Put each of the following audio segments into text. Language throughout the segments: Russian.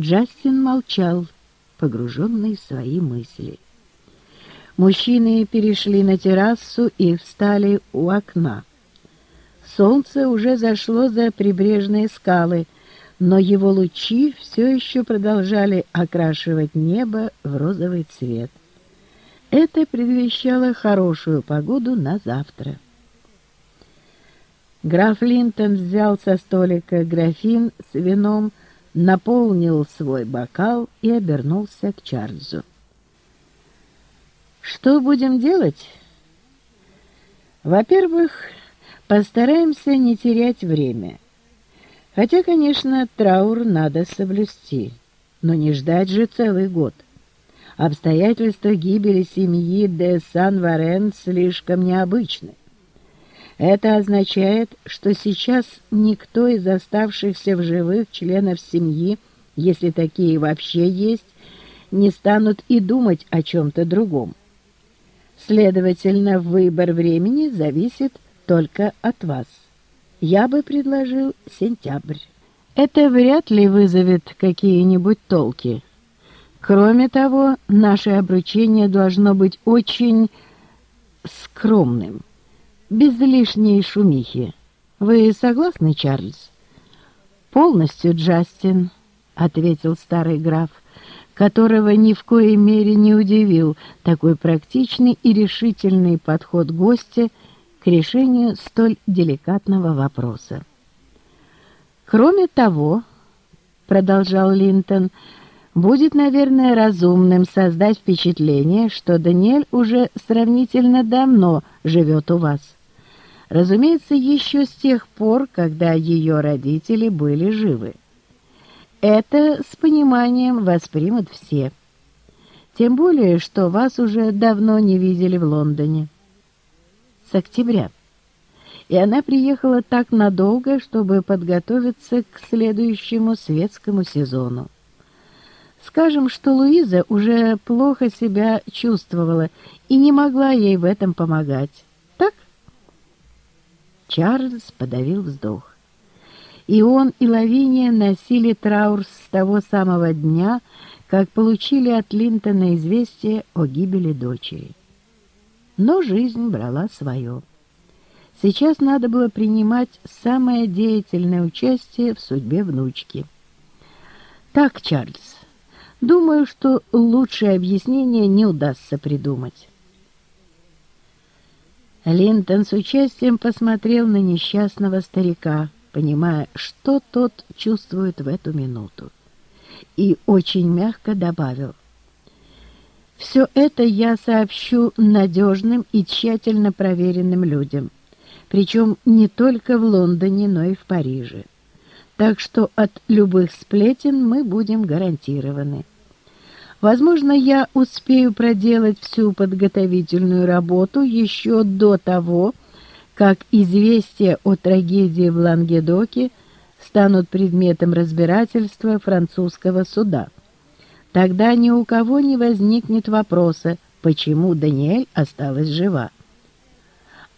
Джастин молчал, погруженный в свои мысли. Мужчины перешли на террасу и встали у окна. Солнце уже зашло за прибрежные скалы, но его лучи все еще продолжали окрашивать небо в розовый цвет. Это предвещало хорошую погоду на завтра. Граф Линтон взял со столика графин с вином, наполнил свой бокал и обернулся к Чарльзу. «Что будем делать?» «Во-первых, постараемся не терять время. Хотя, конечно, траур надо соблюсти, но не ждать же целый год. Обстоятельства гибели семьи де Сан-Варен слишком необычны. Это означает, что сейчас никто из оставшихся в живых членов семьи, если такие вообще есть, не станут и думать о чем-то другом. Следовательно, выбор времени зависит только от вас. Я бы предложил сентябрь. Это вряд ли вызовет какие-нибудь толки. Кроме того, наше обручение должно быть очень скромным без лишней шумихи. Вы согласны, Чарльз? Полностью, Джастин, ответил старый граф, которого ни в коей мере не удивил такой практичный и решительный подход гостя к решению столь деликатного вопроса. Кроме того, продолжал Линтон, будет, наверное, разумным создать впечатление, что Даниэль уже сравнительно давно живет у вас. Разумеется, еще с тех пор, когда ее родители были живы. Это с пониманием воспримут все. Тем более, что вас уже давно не видели в Лондоне. С октября. И она приехала так надолго, чтобы подготовиться к следующему светскому сезону. Скажем, что Луиза уже плохо себя чувствовала и не могла ей в этом помогать. Чарльз подавил вздох. И он, и Лавиния носили траур с того самого дня, как получили от Линтона известие о гибели дочери. Но жизнь брала свое. Сейчас надо было принимать самое деятельное участие в судьбе внучки. Так, Чарльз, думаю, что лучшее объяснение не удастся придумать. Линтон с участием посмотрел на несчастного старика, понимая, что тот чувствует в эту минуту, и очень мягко добавил. «Все это я сообщу надежным и тщательно проверенным людям, причем не только в Лондоне, но и в Париже. Так что от любых сплетен мы будем гарантированы». Возможно, я успею проделать всю подготовительную работу еще до того, как известия о трагедии в Лангедоке станут предметом разбирательства французского суда. Тогда ни у кого не возникнет вопроса, почему Даниэль осталась жива.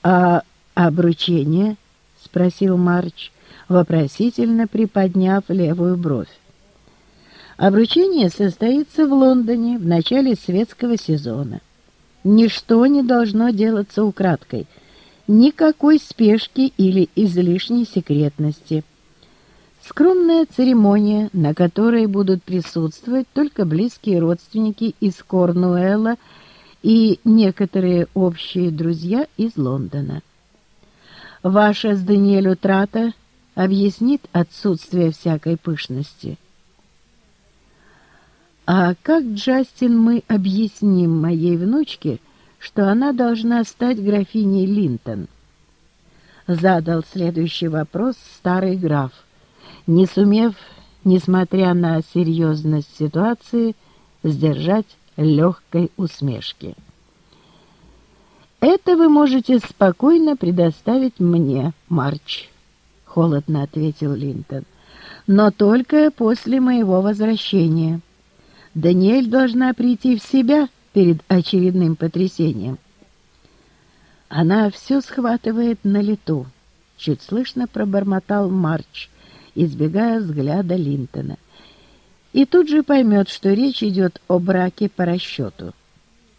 «А обручение?» — спросил Марч, вопросительно приподняв левую бровь. Обручение состоится в Лондоне в начале светского сезона. Ничто не должно делаться украдкой, никакой спешки или излишней секретности. Скромная церемония, на которой будут присутствовать только близкие родственники из Корнуэлла и некоторые общие друзья из Лондона. Ваша с Даниэль утрата объяснит отсутствие всякой пышности. А как, Джастин, мы объясним моей внучке, что она должна стать графиней Линтон? Задал следующий вопрос старый граф, не сумев, несмотря на серьезность ситуации, сдержать легкой усмешки. «Это вы можете спокойно предоставить мне, Марч», — холодно ответил Линтон, «но только после моего возвращения». Даниэль должна прийти в себя перед очередным потрясением. Она все схватывает на лету. Чуть слышно пробормотал Марч, избегая взгляда Линтона. и тут же поймет, что речь идет о браке по расчету.